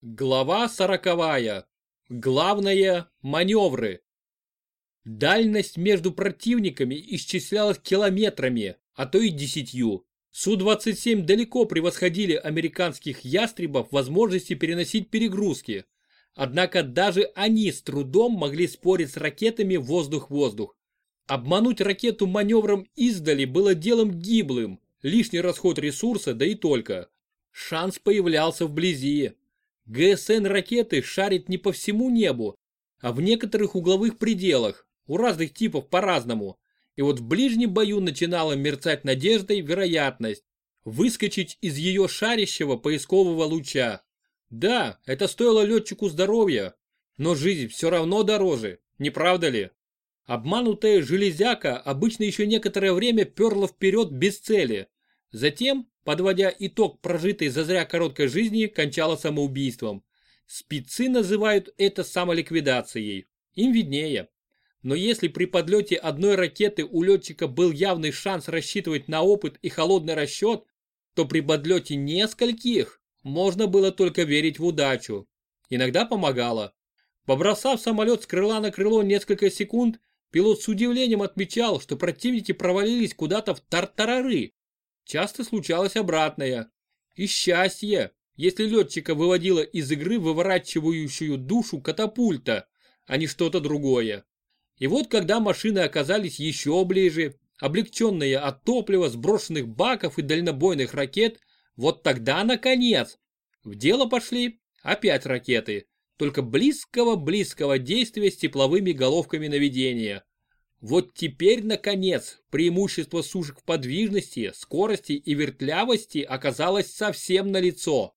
Глава сороковая. Главное – маневры. Дальность между противниками исчислялась километрами, а то и десятью. Су-27 далеко превосходили американских ястребов в возможности переносить перегрузки. Однако даже они с трудом могли спорить с ракетами воздух-воздух. Обмануть ракету маневром издали было делом гиблым, лишний расход ресурса, да и только. Шанс появлялся вблизи. ГСН ракеты шарит не по всему небу, а в некоторых угловых пределах, у разных типов по-разному. И вот в ближнем бою начинала мерцать надеждой вероятность выскочить из ее шарящего поискового луча. Да, это стоило летчику здоровья, но жизнь все равно дороже, не правда ли? Обманутая железяка обычно еще некоторое время перла вперед без цели. Затем подводя итог прожитой зазря короткой жизни, кончала самоубийством. Спецы называют это самоликвидацией. Им виднее. Но если при подлете одной ракеты у летчика был явный шанс рассчитывать на опыт и холодный расчет, то при подлете нескольких можно было только верить в удачу. Иногда помогало. Побросав самолет с крыла на крыло несколько секунд, пилот с удивлением отмечал, что противники провалились куда-то в тартарары, Часто случалось обратное. И счастье, если летчика выводило из игры выворачивающую душу катапульта, а не что-то другое. И вот когда машины оказались еще ближе, облегченные от топлива, сброшенных баков и дальнобойных ракет, вот тогда, наконец, в дело пошли опять ракеты, только близкого-близкого действия с тепловыми головками наведения. Вот теперь, наконец, преимущество сушек в подвижности, скорости и вертлявости оказалось совсем налицо.